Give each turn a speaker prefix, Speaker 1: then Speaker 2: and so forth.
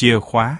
Speaker 1: chìa khóa.